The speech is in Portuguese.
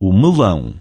o melão.